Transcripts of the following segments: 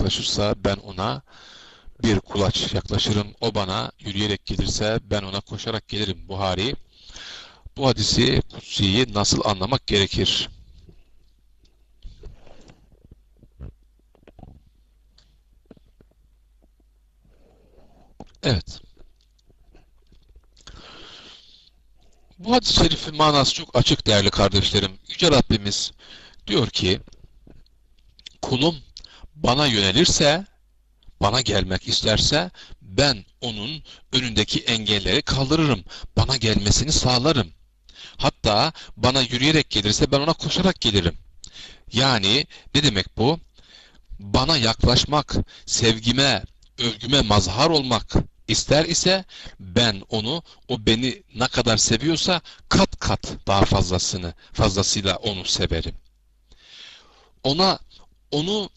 yaklaşırsa ben ona bir kulaç yaklaşırım. O bana yürüyerek gelirse ben ona koşarak gelirim. Buhari bu hadisi kutsiyi nasıl anlamak gerekir? Evet. Bu hadis-i şerifin manası çok açık değerli kardeşlerim. Yüce Rabbimiz diyor ki kulum bana yönelirse bana gelmek isterse ben onun önündeki engelleri kaldırırım. Bana gelmesini sağlarım. Hatta bana yürüyerek gelirse ben ona koşarak gelirim. Yani ne demek bu? Bana yaklaşmak, sevgime, övgüme mazhar olmak ister ise ben onu, o beni ne kadar seviyorsa kat kat daha fazlasını, fazlasıyla onu severim. Ona, onu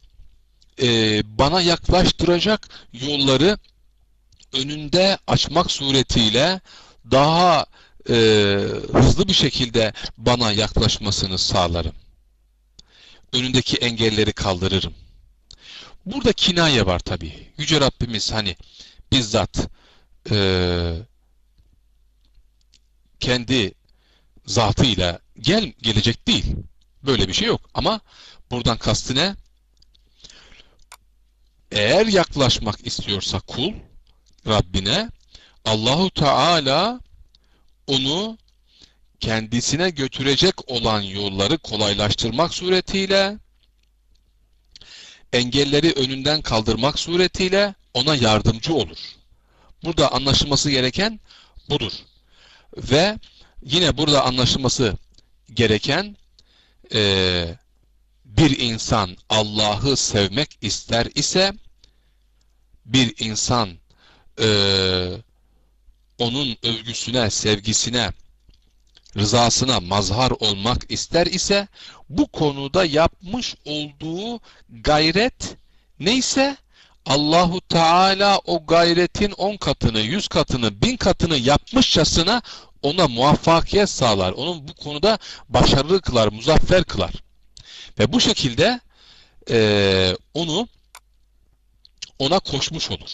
e, bana yaklaştıracak yolları önünde açmak suretiyle daha e, hızlı bir şekilde bana yaklaşmasını sağlarım. Önündeki engelleri kaldırırım. Burada kinaye var tabi. Yüce Rabbimiz hani bizzat e, kendi zatıyla gel gelecek değil. Böyle bir şey yok. Ama buradan kastı ne? Eğer yaklaşmak istiyorsa kul Rabbine Allahu Teala onu kendisine götürecek olan yolları kolaylaştırmak suretiyle engelleri önünden kaldırmak suretiyle ona yardımcı olur. Burada anlaşılması gereken budur. Ve yine burada anlaşılması gereken e, bir insan Allah'ı sevmek ister ise bir insan e, onun övgüsüne, sevgisine, rızasına mazhar olmak ister ise bu konuda yapmış olduğu gayret neyse Allahu Teala o gayretin on katını, yüz katını, bin katını yapmışçasına ona muvaffakiyet sağlar. Onun bu konuda başarılı kılar, muzaffer kılar. Ve bu şekilde e, onu ona koşmuş olur.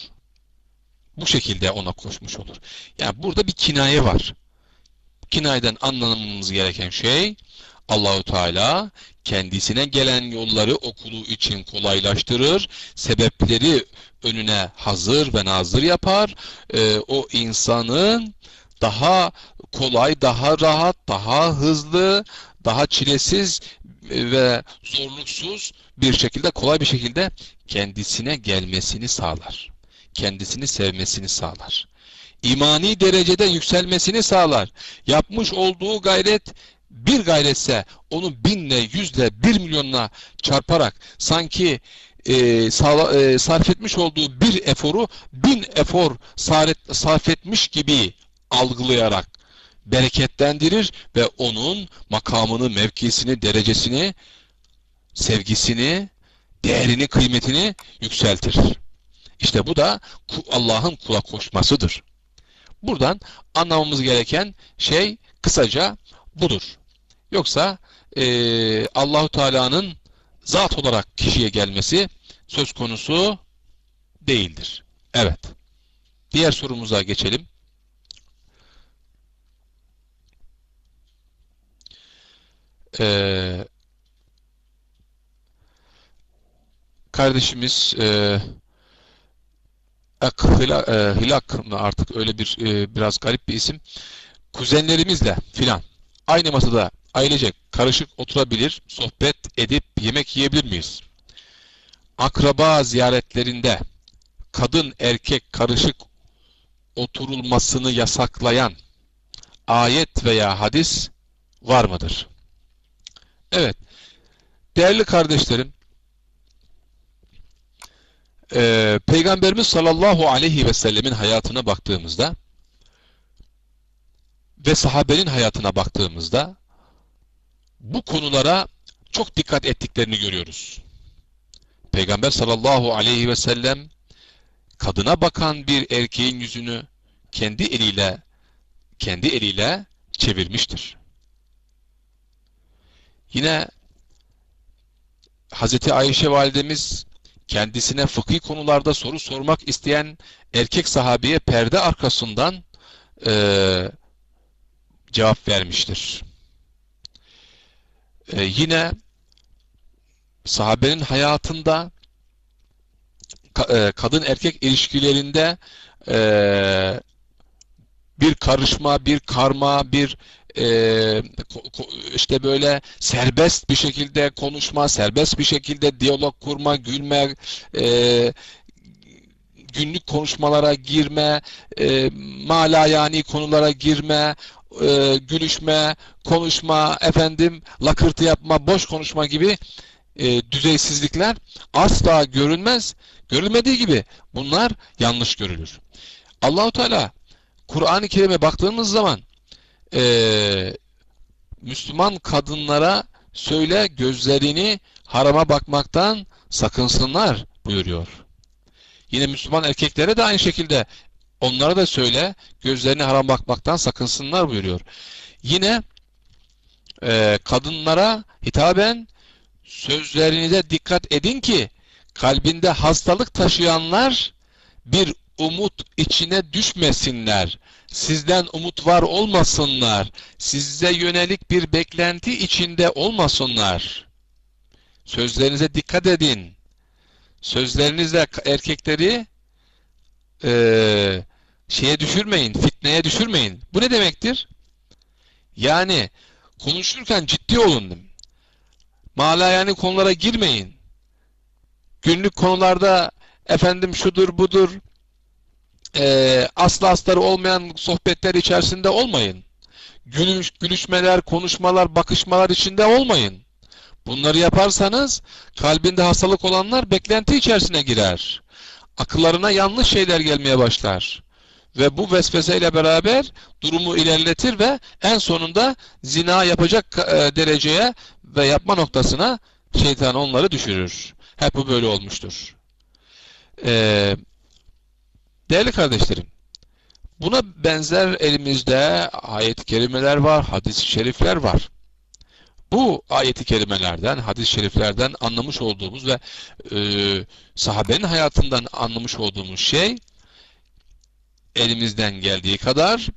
Bu şekilde ona koşmuş olur. Yani burada bir kinaye var. Kinayeden anlamamız gereken şey Allahu Teala kendisine gelen yolları okulu için kolaylaştırır, sebepleri önüne hazır ve nazır yapar. Ee, o insanın daha kolay, daha rahat, daha hızlı, daha çilesiz ve zorluksuz bir şekilde, kolay bir şekilde kendisine gelmesini sağlar. Kendisini sevmesini sağlar. İmani derecede yükselmesini sağlar. Yapmış olduğu gayret bir gayretse onu binle, yüzle, bir milyonla çarparak sanki e, sağla, e, sarf etmiş olduğu bir eforu bin efor sarf etmiş gibi algılayarak bereketlendirir ve onun makamını, mevkisini, derecesini, sevgisini, değerini, kıymetini yükseltir. İşte bu da Allah'ın kula koşmasıdır. Buradan anlamamız gereken şey kısaca budur. Yoksa e, Allahu Teala'nın zat olarak kişiye gelmesi söz konusu değildir. Evet. Diğer sorumuza geçelim. Ee, kardeşimiz e, Ak, hila, e, Hilak mı artık öyle bir e, biraz garip bir isim. Kuzenlerimizle filan aynı masada ailecek karışık oturabilir, sohbet edip yemek yiyebilir miyiz? Akraba ziyaretlerinde kadın erkek karışık oturulmasını yasaklayan ayet veya hadis var mıdır? Evet. Değerli kardeşlerim, e, Peygamberimiz sallallahu aleyhi ve sellemin hayatına baktığımızda ve sahabenin hayatına baktığımızda bu konulara çok dikkat ettiklerini görüyoruz. Peygamber sallallahu aleyhi ve sellem kadına bakan bir erkeğin yüzünü kendi eliyle kendi eliyle çevirmiştir. Yine Hazreti Ayşe validemiz kendisine fıkhi konularda soru sormak isteyen erkek sahabiye perde arkasından e, cevap vermiştir. E, yine sahabenin hayatında e, kadın erkek ilişkilerinde e, bir karışma, bir karma, bir e, işte böyle serbest bir şekilde konuşma, serbest bir şekilde diyalog kurma, gülme, e, günlük konuşmalara girme, e, mala yani konulara girme, e, gülüşme, konuşma, efendim lakırtı yapma, boş konuşma gibi e, düzeysizlikler asla görünmez. Görülmediği gibi bunlar yanlış görülür. Allahu Teala Kur'an-ı Kerim'e baktığımız zaman e, Müslüman kadınlara söyle gözlerini harama bakmaktan sakınsınlar buyuruyor. Yine Müslüman erkeklere de aynı şekilde onlara da söyle gözlerini haram bakmaktan sakınsınlar buyuruyor. Yine e, kadınlara hitaben sözlerinize dikkat edin ki kalbinde hastalık taşıyanlar bir umut içine düşmesinler. Sizden umut var olmasınlar. Size yönelik bir beklenti içinde olmasınlar. Sözlerinize dikkat edin. Sözlerinizle erkekleri e, şeye düşürmeyin, fitneye düşürmeyin. Bu ne demektir? Yani konuşurken ciddi olun. yani konulara girmeyin. Günlük konularda efendim şudur budur e, aslı astarı olmayan sohbetler içerisinde olmayın. Gülüş, gülüşmeler, konuşmalar, bakışmalar içinde olmayın. Bunları yaparsanız kalbinde hastalık olanlar beklenti içerisine girer. Akıllarına yanlış şeyler gelmeye başlar. Ve bu vesveseyle beraber durumu ilerletir ve en sonunda zina yapacak e, dereceye ve yapma noktasına şeytan onları düşürür. Hep bu böyle olmuştur. Ee, Değerli kardeşlerim, buna benzer elimizde ayet-i kerimeler var, hadis-i şerifler var. Bu ayet-i kerimelerden, hadis-i şeriflerden anlamış olduğumuz ve e, sahabenin hayatından anlamış olduğumuz şey elimizden geldiği kadar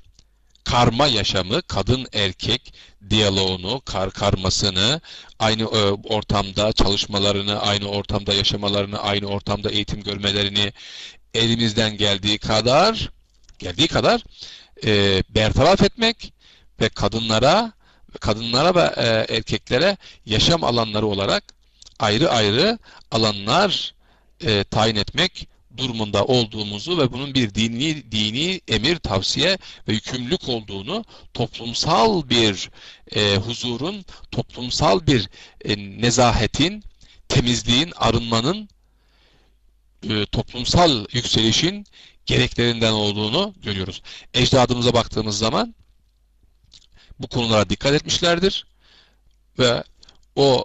karma yaşamı, kadın erkek diyaloğunu, kar karmasını, aynı e, ortamda çalışmalarını, aynı ortamda yaşamalarını, aynı ortamda eğitim görmelerini, elimizden geldiği kadar geldiği kadar e, bertaraf etmek ve kadınlara kadınlara ve e, erkeklere yaşam alanları olarak ayrı ayrı alanlar e, tayin etmek durumunda olduğumuzu ve bunun bir dini dini emir, tavsiye ve yükümlülük olduğunu, toplumsal bir e, huzurun, toplumsal bir e, nezahetin, temizliğin, arınmanın e, toplumsal yükselişin gereklerinden olduğunu görüyoruz. Ecdadımıza baktığımız zaman bu konulara dikkat etmişlerdir ve o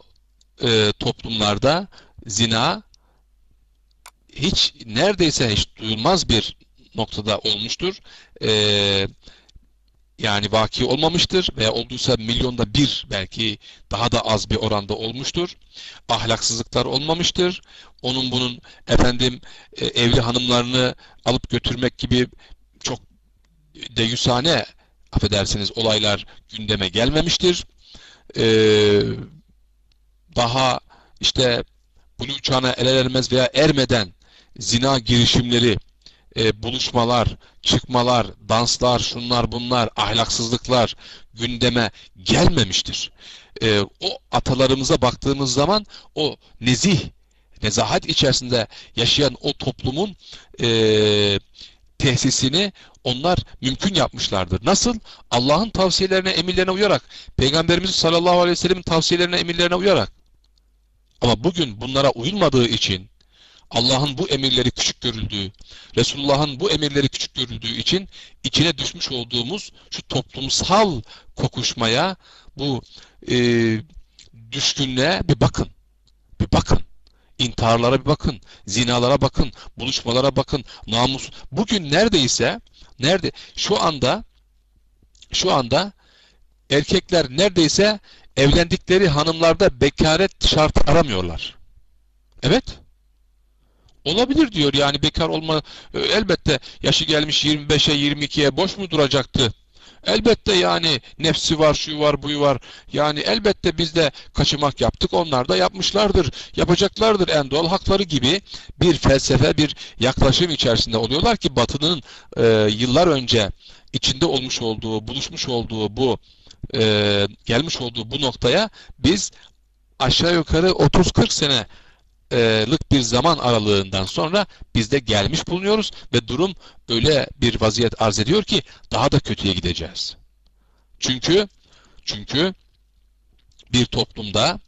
e, toplumlarda zina hiç neredeyse hiç duyulmaz bir noktada olmuştur. E, yani vaki olmamıştır veya olduysa milyonda bir belki daha da az bir oranda olmuştur. Ahlaksızlıklar olmamıştır. Onun bunun efendim e, evli hanımlarını alıp götürmek gibi çok deyüsane affedersiniz olaylar gündeme gelmemiştir. Ee, daha işte bunu uçağına el ermez veya ermeden zina girişimleri e, buluşmalar, çıkmalar, danslar, şunlar bunlar, ahlaksızlıklar gündeme gelmemiştir. E, o atalarımıza baktığımız zaman o nezih, nezahat içerisinde yaşayan o toplumun e, tesisini onlar mümkün yapmışlardır. Nasıl? Allah'ın tavsiyelerine, emirlerine uyarak, Peygamberimiz sallallahu aleyhi ve sellemin tavsiyelerine, emirlerine uyarak. Ama bugün bunlara uyulmadığı için Allah'ın bu emirleri küçük görüldüğü, Resulullah'ın bu emirleri küçük görüldüğü için içine düşmüş olduğumuz şu toplumsal kokuşmaya, bu e, düşkünlüğe bir bakın. Bir bakın. İntiharlara bir bakın. Zinalara bakın. Buluşmalara bakın. Namus. Bugün neredeyse nerede şu anda şu anda erkekler neredeyse evlendikleri hanımlarda bekaret şartı aramıyorlar. Evet. Olabilir diyor yani bekar olma e, elbette yaşı gelmiş 25'e 22'ye boş mu duracaktı? Elbette yani nefsi var, şu var, buyu var. Yani elbette biz de kaçımak yaptık. Onlar da yapmışlardır. Yapacaklardır en doğal hakları gibi bir felsefe, bir yaklaşım içerisinde oluyorlar ki Batı'nın e, yıllar önce içinde olmuş olduğu, buluşmuş olduğu bu e, gelmiş olduğu bu noktaya biz aşağı yukarı 30-40 sene lık bir zaman aralığından sonra biz de gelmiş bulunuyoruz ve durum öyle bir vaziyet arz ediyor ki daha da kötüye gideceğiz. Çünkü çünkü bir toplumda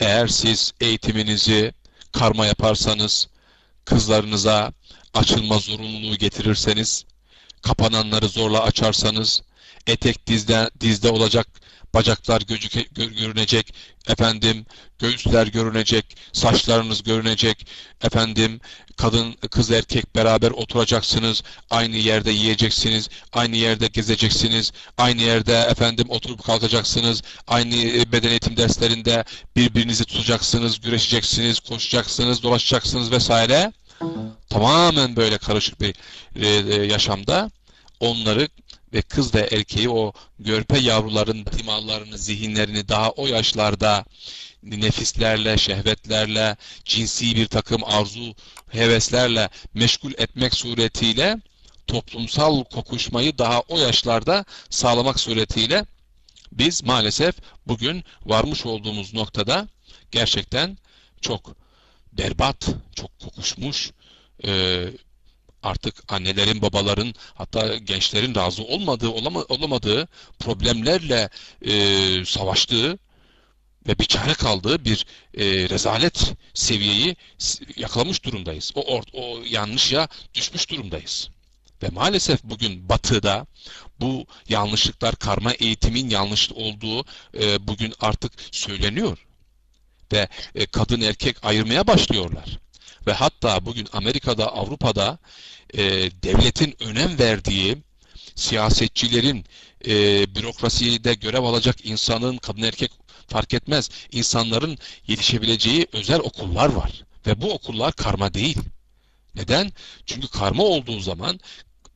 eğer siz eğitiminizi karma yaparsanız, kızlarınıza açılma zorunluluğu getirirseniz, kapananları zorla açarsanız, etek dizde, dizde olacak bacaklar gözüke, görünecek, efendim göğüsler görünecek, saçlarınız görünecek, efendim kadın kız erkek beraber oturacaksınız, aynı yerde yiyeceksiniz, aynı yerde gezeceksiniz, aynı yerde efendim oturup kalkacaksınız, aynı e, beden eğitim derslerinde birbirinizi tutacaksınız, güreşeceksiniz, koşacaksınız, dolaşacaksınız vesaire. Tamamen böyle karışık bir e, e, yaşamda onları ve kız ve erkeği o görpe yavruların dimallarını, zihinlerini daha o yaşlarda nefislerle, şehvetlerle, cinsi bir takım arzu, heveslerle meşgul etmek suretiyle toplumsal kokuşmayı daha o yaşlarda sağlamak suretiyle biz maalesef bugün varmış olduğumuz noktada gerçekten çok berbat, çok kokuşmuş, artık annelerin, babaların hatta gençlerin razı olmadığı, olama, olamadığı problemlerle e, savaştığı ve bir çare kaldığı bir e, rezalet seviyeyi yakalamış durumdayız. O, o, o yanlışa düşmüş durumdayız. Ve maalesef bugün batıda bu yanlışlıklar karma eğitimin yanlış olduğu e, bugün artık söyleniyor. Ve e, kadın erkek ayırmaya başlıyorlar. Ve hatta bugün Amerika'da, Avrupa'da e, devletin önem verdiği siyasetçilerin e, bürokraside görev alacak insanın, kadın erkek fark etmez, insanların yetişebileceği özel okullar var. Ve bu okullar karma değil. Neden? Çünkü karma olduğu zaman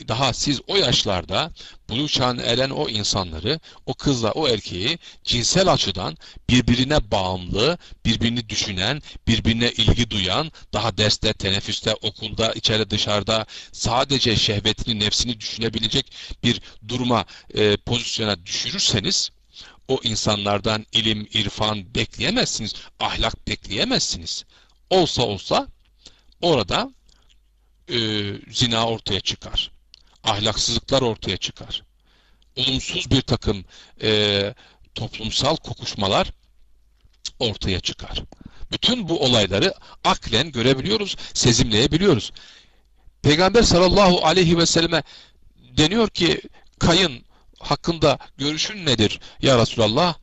daha siz o yaşlarda buluğ çağına eren o insanları, o kızla o erkeği cinsel açıdan birbirine bağımlı, birbirini düşünen, birbirine ilgi duyan, daha derste, teneffüste, okulda, içeri dışarıda sadece şehvetini, nefsini düşünebilecek bir duruma, e, pozisyona düşürürseniz, o insanlardan ilim, irfan bekleyemezsiniz, ahlak bekleyemezsiniz. Olsa olsa orada e, zina ortaya çıkar ahlaksızlıklar ortaya çıkar. Olumsuz bir takım e, toplumsal kokuşmalar ortaya çıkar. Bütün bu olayları aklen görebiliyoruz, sezimleyebiliyoruz. Peygamber sallallahu aleyhi ve selleme deniyor ki kayın hakkında görüşün nedir ya Resulallah?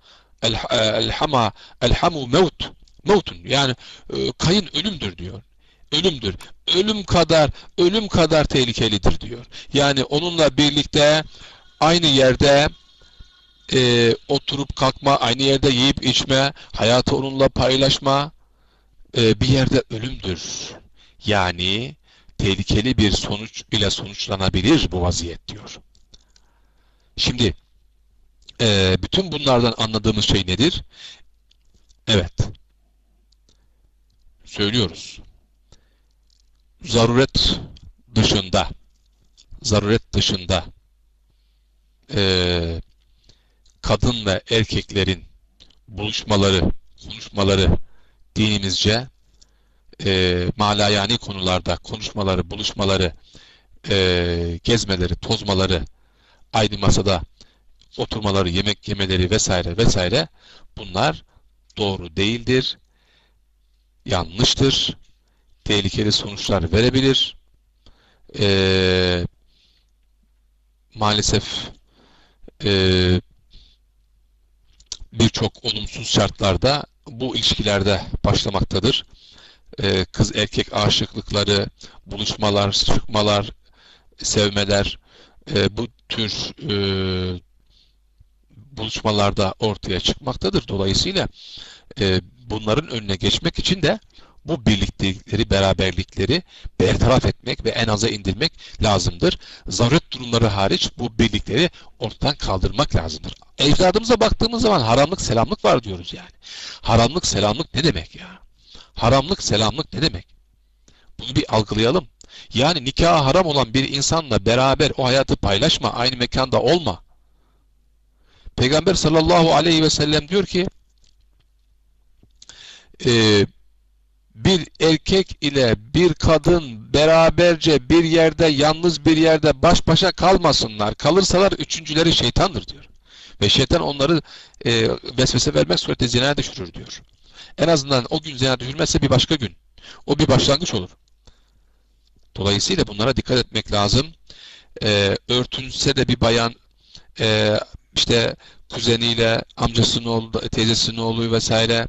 Elhama elhamu mevt mevtun yani e, kayın ölümdür diyor ölümdür. Ölüm kadar ölüm kadar tehlikelidir diyor. Yani onunla birlikte aynı yerde e, oturup kalkma, aynı yerde yiyip içme, hayatı onunla paylaşma e, bir yerde ölümdür. Yani tehlikeli bir sonuç ile sonuçlanabilir bu vaziyet diyor. Şimdi e, bütün bunlardan anladığımız şey nedir? Evet. Söylüyoruz zaruret dışında. Zaruret dışında. E, kadın ve erkeklerin buluşmaları, konuşmaları dinimizce e, malayani konularda konuşmaları, buluşmaları, e, gezmeleri, tozmaları, aynı masada oturmaları, yemek yemeleri vesaire vesaire bunlar doğru değildir, yanlıştır, tehlikeli sonuçlar verebilir. Ee, maalesef e, birçok olumsuz şartlarda bu ilişkilerde başlamaktadır. Ee, kız erkek aşıklıkları, buluşmalar, çıkmalar, sevmeler e, bu tür e, buluşmalarda ortaya çıkmaktadır. Dolayısıyla e, bunların önüne geçmek için de bu birliktelikleri, beraberlikleri bertaraf etmek ve en aza indirmek lazımdır. Zaruret durumları hariç bu birlikleri ortadan kaldırmak lazımdır. Ecdadımıza baktığımız zaman haramlık selamlık var diyoruz yani. Haramlık selamlık ne demek ya? Haramlık selamlık ne demek? Bunu bir algılayalım. Yani nikah haram olan bir insanla beraber o hayatı paylaşma, aynı mekanda olma. Peygamber sallallahu aleyhi ve sellem diyor ki e, bir erkek ile bir kadın beraberce bir yerde yalnız bir yerde baş başa kalmasınlar. Kalırsalar üçüncüleri şeytandır diyor. Ve şeytan onları e, vesvese vermek surette zinaya düşürür diyor. En azından o gün zinaya düşürmezse bir başka gün. O bir başlangıç olur. Dolayısıyla bunlara dikkat etmek lazım. E, örtünse de bir bayan e, işte kuzeniyle, amcasının oğlu, teyzesinin oğlu vesaire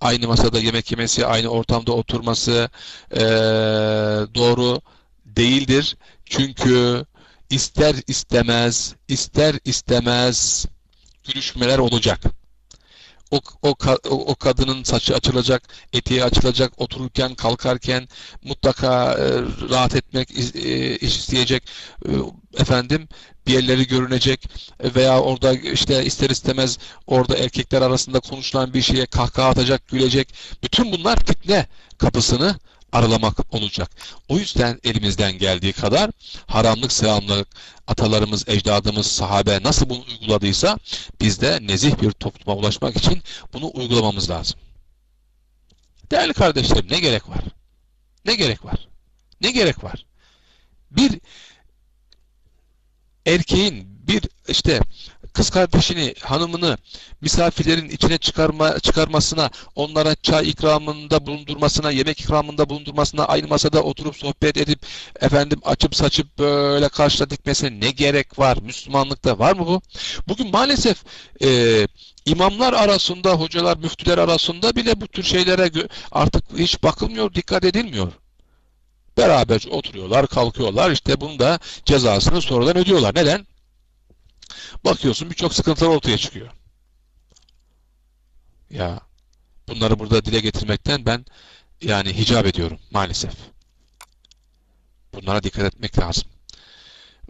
aynı masada yemek yemesi, aynı ortamda oturması e, doğru değildir. Çünkü ister istemez, ister istemez görüşmeler olacak. O, o, o kadının saçı açılacak, eteği açılacak, otururken, kalkarken mutlaka e, rahat etmek e, isteyecek. E, efendim bir yerleri görünecek veya orada işte ister istemez orada erkekler arasında konuşulan bir şeye kahkaha atacak, gülecek. Bütün bunlar fitne kapısını aralamak olacak. O yüzden elimizden geldiği kadar haramlık, selamlık, atalarımız, ecdadımız, sahabe nasıl bunu uyguladıysa biz de nezih bir topluma ulaşmak için bunu uygulamamız lazım. Değerli kardeşlerim ne gerek var? Ne gerek var? Ne gerek var? Bir erkeğin bir işte kız kardeşini, hanımını misafirlerin içine çıkarma, çıkarmasına, onlara çay ikramında bulundurmasına, yemek ikramında bulundurmasına, aynı masada oturup sohbet edip efendim açıp saçıp böyle karşıda dikmesine ne gerek var? Müslümanlıkta var mı bu? Bugün maalesef e, imamlar arasında, hocalar, müftüler arasında bile bu tür şeylere artık hiç bakılmıyor, dikkat edilmiyor. Beraber oturuyorlar, kalkıyorlar. İşte bunu da cezasını sonradan ödüyorlar. Neden? Bakıyorsun birçok sıkıntılar ortaya çıkıyor. Ya bunları burada dile getirmekten ben yani hicap ediyorum maalesef. Bunlara dikkat etmek lazım.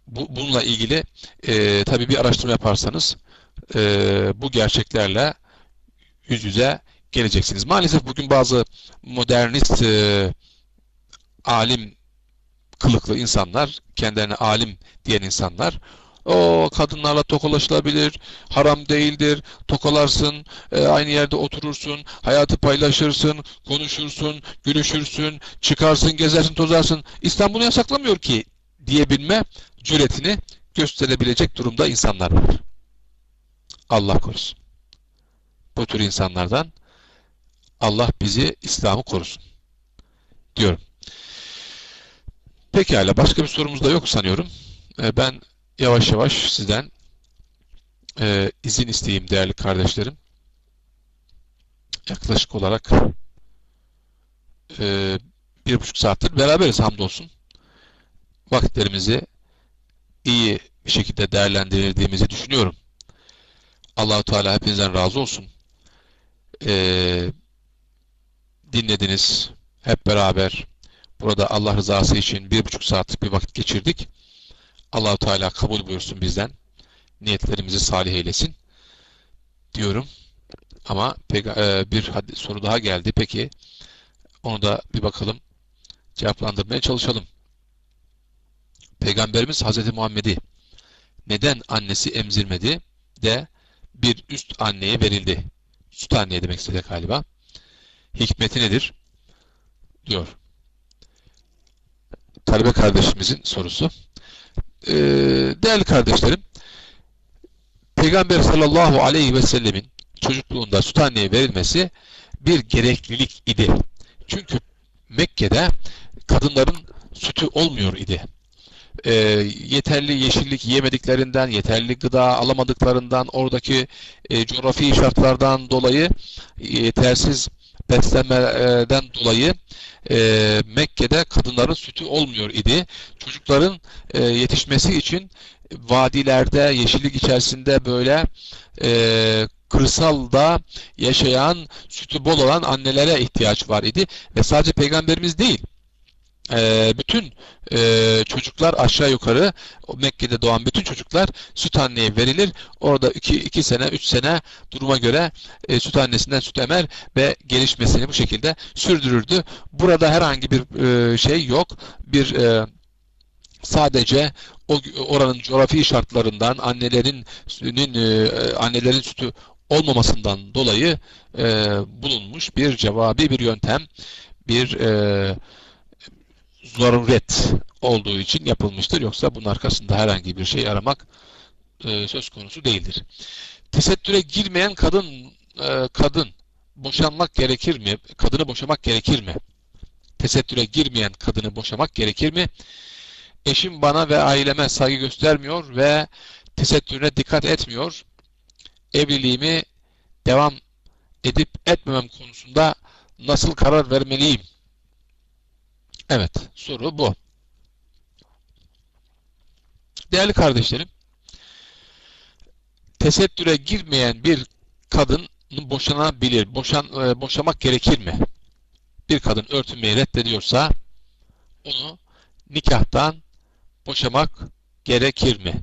Bu, bununla ilgili e, tabii bir araştırma yaparsanız e, bu gerçeklerle yüz yüze geleceksiniz. Maalesef bugün bazı modernist e, alim kılıklı insanlar, kendilerine alim diyen insanlar o kadınlarla tokalaşılabilir, haram değildir, tokalarsın, e, aynı yerde oturursun, hayatı paylaşırsın, konuşursun, gülüşürsün, çıkarsın, gezersin, tozarsın. İslam bunu yasaklamıyor ki diyebilme cüretini gösterebilecek durumda insanlar var. Allah korusun. Bu tür insanlardan Allah bizi İslam'ı korusun. Diyorum. Pekala başka bir sorumuz da yok sanıyorum. E, ben yavaş yavaş sizden e, izin isteyeyim değerli kardeşlerim. Yaklaşık olarak e, bir buçuk saattir beraberiz hamdolsun. Vakitlerimizi iyi bir şekilde değerlendirdiğimizi düşünüyorum. Allahu Teala hepinizden razı olsun. E, dinlediniz. Hep beraber burada Allah rızası için bir buçuk saat bir vakit geçirdik. Allahu Teala kabul buyursun bizden. Niyetlerimizi salih eylesin. Diyorum. Ama e, bir soru daha geldi. Peki onu da bir bakalım. Cevaplandırmaya çalışalım. Peygamberimiz Hazreti Muhammed'i neden annesi emzirmedi de bir üst anneye verildi? Süt anneye demek istedi galiba. Hikmeti nedir? Diyor. Talebe kardeşimizin sorusu. Ee, değerli kardeşlerim, Peygamber sallallahu aleyhi ve sellemin çocukluğunda süt anneye verilmesi bir gereklilik idi. Çünkü Mekke'de kadınların sütü olmuyor idi. E, yeterli yeşillik yemediklerinden, yeterli gıda alamadıklarından, oradaki e, coğrafi şartlardan dolayı yetersiz beslenmeden dolayı e, Mekke'de kadınların sütü olmuyor idi. Çocukların e, yetişmesi için vadilerde, yeşillik içerisinde böyle e, kırsalda yaşayan, sütü bol olan annelere ihtiyaç var idi. Ve sadece peygamberimiz değil, e, bütün e, çocuklar aşağı yukarı Mekke'de doğan bütün çocuklar süt anneye verilir. Orada 2 2 sene 3 sene duruma göre e, süt annesinden süt emer ve gelişmesini bu şekilde sürdürürdü. Burada herhangi bir e, şey yok. Bir sadece o oranın coğrafi şartlarından annelerin annelerin sütü olmamasından dolayı bulunmuş bir cevabi bir yöntem bir e, zaruret olduğu için yapılmıştır. Yoksa bunun arkasında herhangi bir şey aramak e, söz konusu değildir. Tesettüre girmeyen kadın e, kadın boşanmak gerekir mi? Kadını boşamak gerekir mi? Tesettüre girmeyen kadını boşamak gerekir mi? Eşim bana ve aileme saygı göstermiyor ve tesettürüne dikkat etmiyor. Evliliğimi devam edip etmemem konusunda nasıl karar vermeliyim? Evet, soru bu. Değerli kardeşlerim, tesettüre girmeyen bir kadın boşanabilir, boşan, e, boşamak gerekir mi? Bir kadın örtünmeyi reddediyorsa onu nikahtan boşamak gerekir mi?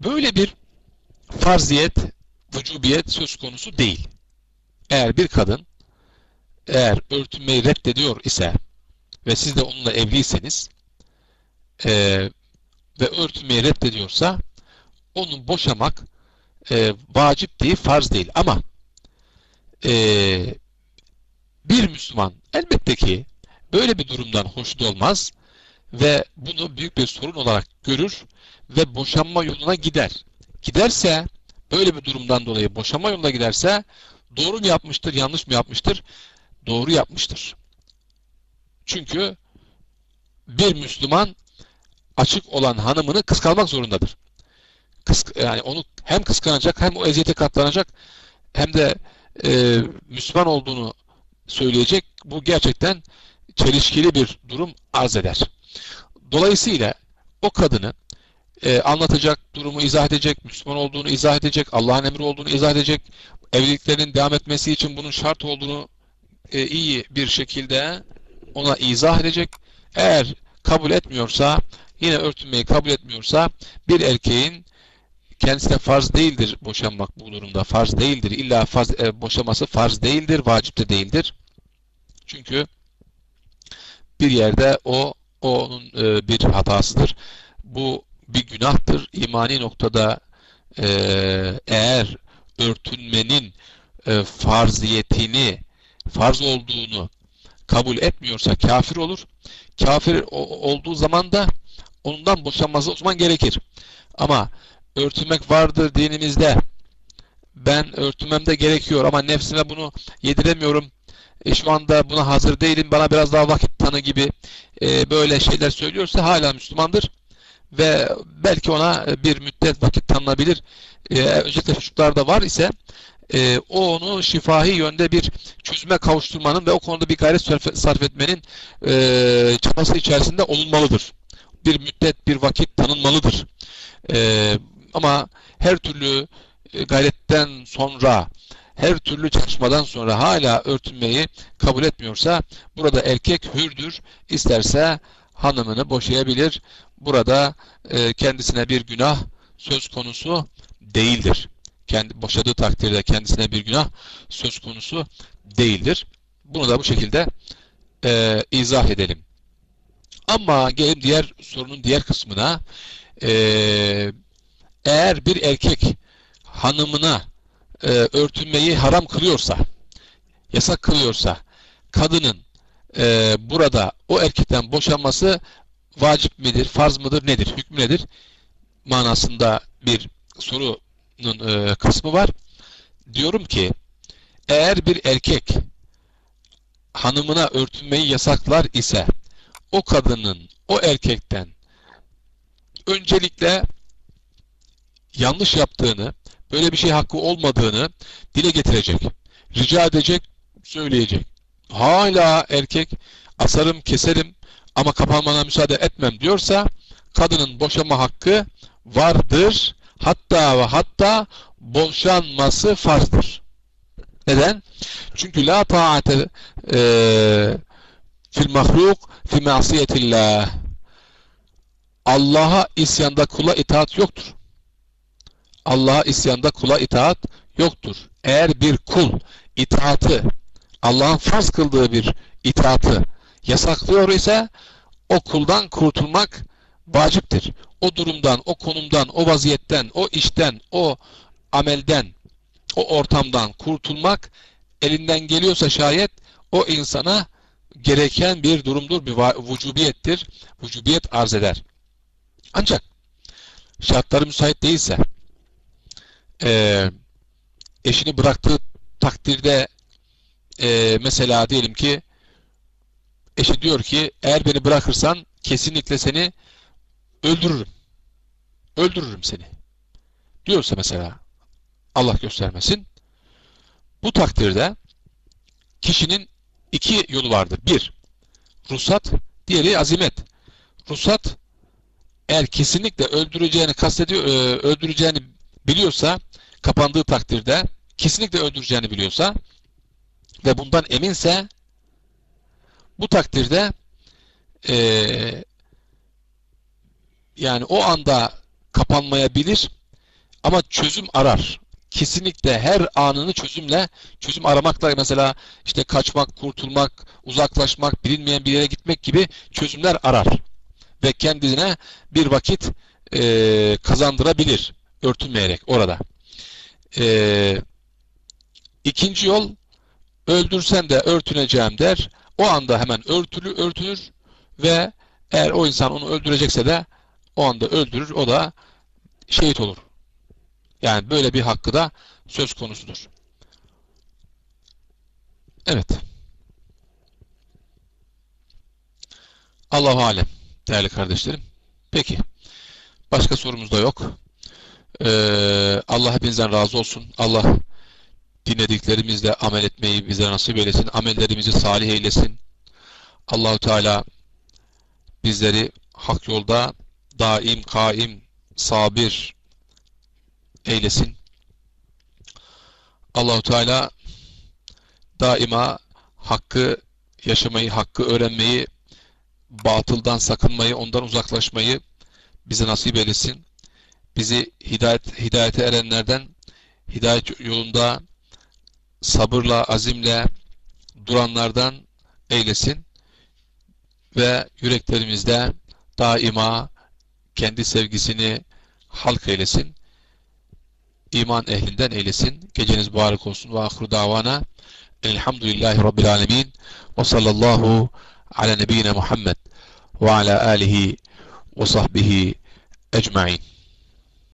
Böyle bir farziyet, vücubiyet söz konusu değil. Eğer bir kadın eğer örtünmeyi reddediyor ise ve siz de onunla evliyseniz e, ve örtünmeyi reddediyorsa onu boşamak e, vacip değil, farz değil. Ama e, bir Müslüman elbette ki böyle bir durumdan hoşnut olmaz ve bunu büyük bir sorun olarak görür ve boşanma yoluna gider. Giderse böyle bir durumdan dolayı boşanma yoluna giderse doğru mu yapmıştır, yanlış mı yapmıştır? Doğru yapmıştır. Çünkü bir Müslüman açık olan hanımını kıskanmak zorundadır. Kıs yani onu hem kıskanacak hem o eziyete katlanacak hem de e, Müslüman olduğunu söyleyecek. Bu gerçekten çelişkili bir durum arz eder. Dolayısıyla o kadını e, anlatacak, durumu izah edecek, Müslüman olduğunu izah edecek, Allah'ın emri olduğunu izah edecek, evliliklerinin devam etmesi için bunun şart olduğunu e, iyi bir şekilde ona izah edecek. Eğer kabul etmiyorsa, yine örtünmeyi kabul etmiyorsa bir erkeğin kendisine farz değildir boşanmak bu durumda. Farz değildir. İlla farz, e, boşaması farz değildir, vacip de değildir. Çünkü bir yerde o onun e, bir hatasıdır. Bu bir günahtır. İmani noktada e, eğer örtünmenin e, farziyetini, farz olduğunu kabul etmiyorsa kafir olur. Kafir olduğu zaman da ondan boşanması o zaman gerekir. Ama örtünmek vardır dinimizde. Ben örtünmem de gerekiyor ama nefsime bunu yediremiyorum. E, şu anda buna hazır değilim. Bana biraz daha vakit tanı gibi e, böyle şeyler söylüyorsa hala Müslümandır. Ve belki ona bir müddet vakit tanınabilir. E, özellikle çocuklarda var ise e, o onu şifahi yönde bir çözüme kavuşturmanın ve o konuda bir gayret sarf etmenin e, çabası içerisinde olunmalıdır. Bir müddet, bir vakit tanınmalıdır. E, ama her türlü e, gayretten sonra, her türlü çalışmadan sonra hala örtünmeyi kabul etmiyorsa burada erkek hürdür. İsterse hanımını boşayabilir. Burada e, kendisine bir günah söz konusu değildir kendi boşadığı takdirde kendisine bir günah söz konusu değildir. Bunu da bu şekilde e, izah edelim. Ama gelelim diğer sorunun diğer kısmına. E, eğer bir erkek hanımına e, örtünmeyi haram kılıyorsa, yasak kılıyorsa, kadının e, burada o erkekten boşanması vacip midir, farz mıdır, nedir, hükmü nedir manasında bir soru e, kısmı var. Diyorum ki eğer bir erkek hanımına örtünmeyi yasaklar ise o kadının o erkekten öncelikle yanlış yaptığını, böyle bir şey hakkı olmadığını dile getirecek. Rica edecek, söyleyecek. Hala erkek asarım, keserim ama kapanmana müsaade etmem diyorsa kadının boşama hakkı vardır hatta ve hatta boşanması farzdır. Neden? Çünkü la taate e, fil mahluk fi masiyetillah. Allah'a isyanda kula itaat yoktur. Allah'a isyanda kula itaat yoktur. Eğer bir kul itaatı Allah'ın farz kıldığı bir itaatı yasaklıyor ise o kuldan kurtulmak vaciptir. O durumdan, o konumdan, o vaziyetten, o işten, o amelden, o ortamdan kurtulmak elinden geliyorsa şayet o insana gereken bir durumdur, bir vücubiyettir, vücubiyet arz eder. Ancak şartları müsait değilse e, eşini bıraktığı takdirde e, mesela diyelim ki eşi diyor ki eğer beni bırakırsan kesinlikle seni öldürürüm. Öldürürüm seni. Diyorsa mesela Allah göstermesin. Bu takdirde kişinin iki yolu vardır. Bir, ruhsat, diğeri azimet. Ruhsat eğer kesinlikle öldüreceğini kastediyor, e, öldüreceğini biliyorsa, kapandığı takdirde kesinlikle öldüreceğini biliyorsa ve bundan eminse bu takdirde e, yani o anda kapanmayabilir ama çözüm arar. Kesinlikle her anını çözümle, çözüm aramakla mesela işte kaçmak, kurtulmak, uzaklaşmak, bilinmeyen bir yere gitmek gibi çözümler arar. Ve kendine bir vakit e, kazandırabilir örtünmeyerek orada. E, ikinci yol öldürsen de örtüneceğim der. O anda hemen örtülü örtünür ve eğer o insan onu öldürecekse de o anda öldürür. O da şehit olur. Yani böyle bir hakkı da söz konusudur. Evet. Allahu alem değerli kardeşlerim. Peki. Başka sorumuz da yok. Ee, Allah hepinizden razı olsun. Allah dinlediklerimizle amel etmeyi bize nasip eylesin. Amellerimizi salih eylesin. Allahu Teala bizleri hak yolda daim, kaim, sabir eylesin. Allahu Teala daima hakkı yaşamayı, hakkı öğrenmeyi, batıldan sakınmayı, ondan uzaklaşmayı bize nasip eylesin. Bizi hidayet, hidayete erenlerden, hidayet yolunda sabırla, azimle duranlardan eylesin ve yüreklerimizde daima kendi sevgisini halk eylesin. İman ehlinden eylesin. Geceniz mübarek olsun. Ve ahru davana elhamdülillahi rabbil alemin ve sallallahu ala nebiyyina Muhammed ve ala alihi ve sahbihi ecmain.